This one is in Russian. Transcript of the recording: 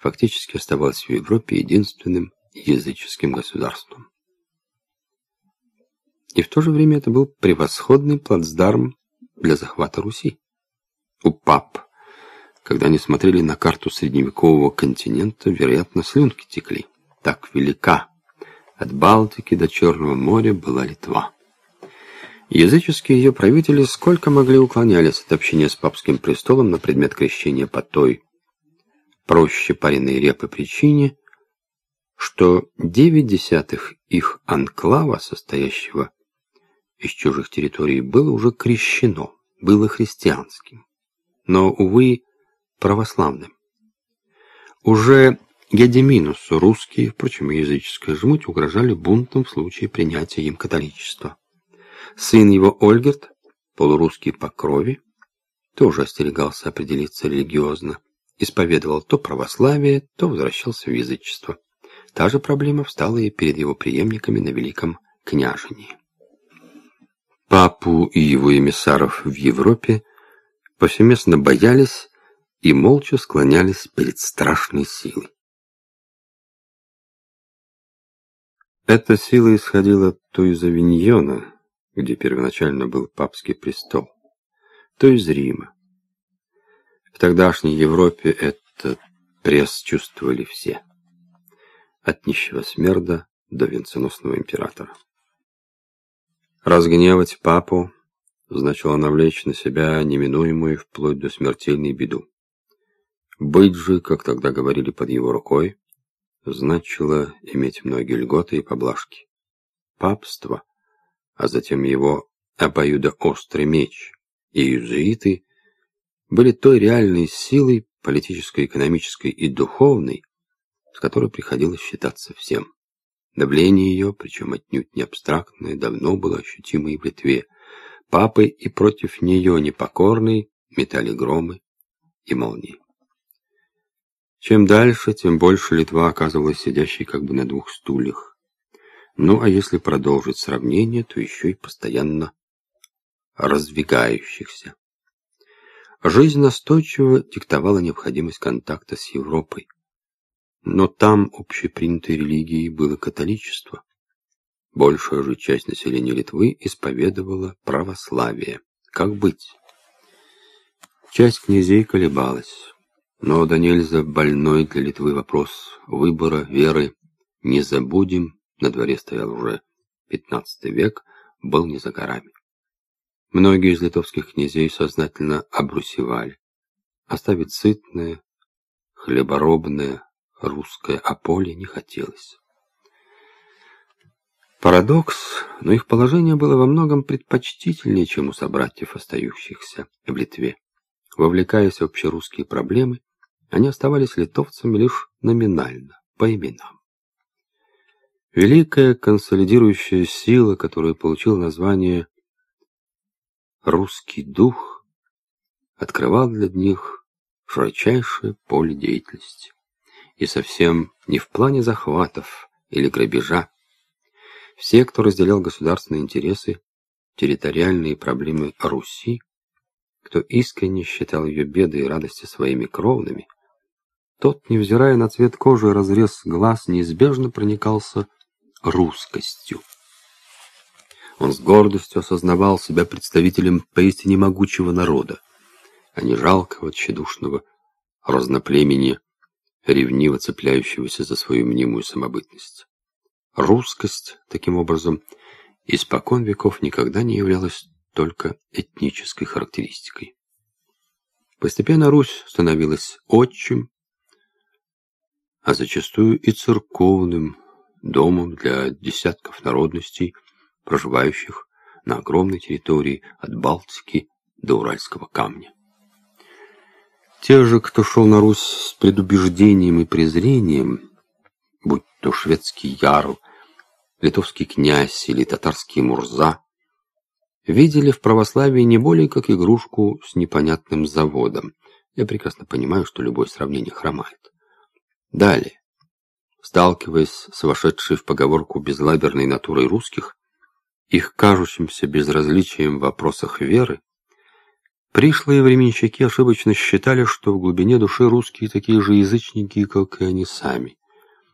фактически оставалось в Европе единственным языческим государством. И в то же время это был превосходный плацдарм для захвата Руси. У пап, когда они смотрели на карту средневекового континента, вероятно, слюнки текли. Так велика от Балтики до Черного моря была Литва. Языческие ее правители сколько могли уклонялись от общения с папским престолом на предмет крещения по той проще пареной репы причине, что девять десятых их анклава, состоящего из чужих территорий, было уже крещено, было христианским, но, увы, православным. Уже Гедеминусу русские, впрочем, языческая жмуть, угрожали бунтом в случае принятия им католичества. Сын его Ольгерт, полурусский по крови, тоже остерегался определиться религиозно, исповедовал то православие, то возвращался в язычество. Та же проблема встала и перед его преемниками на Великом княжении. Папу и его эмиссаров в Европе повсеместно боялись и молча склонялись перед страшной силой. Эта сила исходила то из Авиньона, где первоначально был папский престол, то из Рима. Тогдашней Европе этот пресс чувствовали все, от нищего смерда до венценосного императора. Разгневать папу значило навлечь на себя неминуемую вплоть до смертельной беду. Быть же, как тогда говорили под его рукой, значило иметь многие льготы и поблажки. Папство, а затем его обоюдоострый меч и иезуиты были той реальной силой, политической, экономической и духовной, с которой приходилось считаться всем. Давление ее, причем отнюдь не абстрактное, давно было ощутимо и в Литве. Папы и против нее непокорный метали громы и молнии. Чем дальше, тем больше Литва оказывалась сидящей как бы на двух стульях. Ну, а если продолжить сравнение, то еще и постоянно раздвигающихся. Жизнь настойчиво диктовала необходимость контакта с Европой. Но там общепринятой религией было католичество. Большая же часть населения Литвы исповедовала православие. Как быть? Часть князей колебалась. Но да нельзя больной для Литвы вопрос выбора веры. Не забудем, на дворе стоял уже пятнадцатый век, был не за горами. Многие из литовских князей сознательно обрусевали. Оставить сытное, хлеборобное, русское ополе не хотелось. Парадокс, но их положение было во многом предпочтительнее, чем у собратьев, остающихся в Литве. Вовлекаясь в общерусские проблемы, они оставались литовцами лишь номинально, по именам. Великая консолидирующая сила, которая получила название «русский дух», открывал для них широчайшее поле деятельности и совсем не в плане захватов или грабежа. Все, кто разделял государственные интересы, территориальные проблемы Руси, кто искренне считал ее беды и радости своими кровными, тот, невзирая на цвет кожи и разрез глаз, неизбежно проникался русскостью. Он с гордостью осознавал себя представителем поистине могучего народа, а не жалкого, тщедушного разноплемени ревниво цепляющегося за свою мнимую самобытность. Русскость, таким образом, испокон веков никогда не являлась только этнической характеристикой. Постепенно Русь становилась отчим, а зачастую и церковным домом для десятков народностей, проживающих на огромной территории от Балтики до Уральского камня. Те же, кто шел на Русь с предубеждением и презрением, будь то шведский ярл, литовский князь или татарский мурза, видели в православии не более как игрушку с непонятным заводом. Я прекрасно понимаю, что любое сравнение хромает. Далее, сталкиваясь с вошедшей в поговорку безлаберной натурой русских, их кажущимся безразличием в вопросах веры, Пришлые временщики ошибочно считали, что в глубине души русские такие же язычники, как и они сами.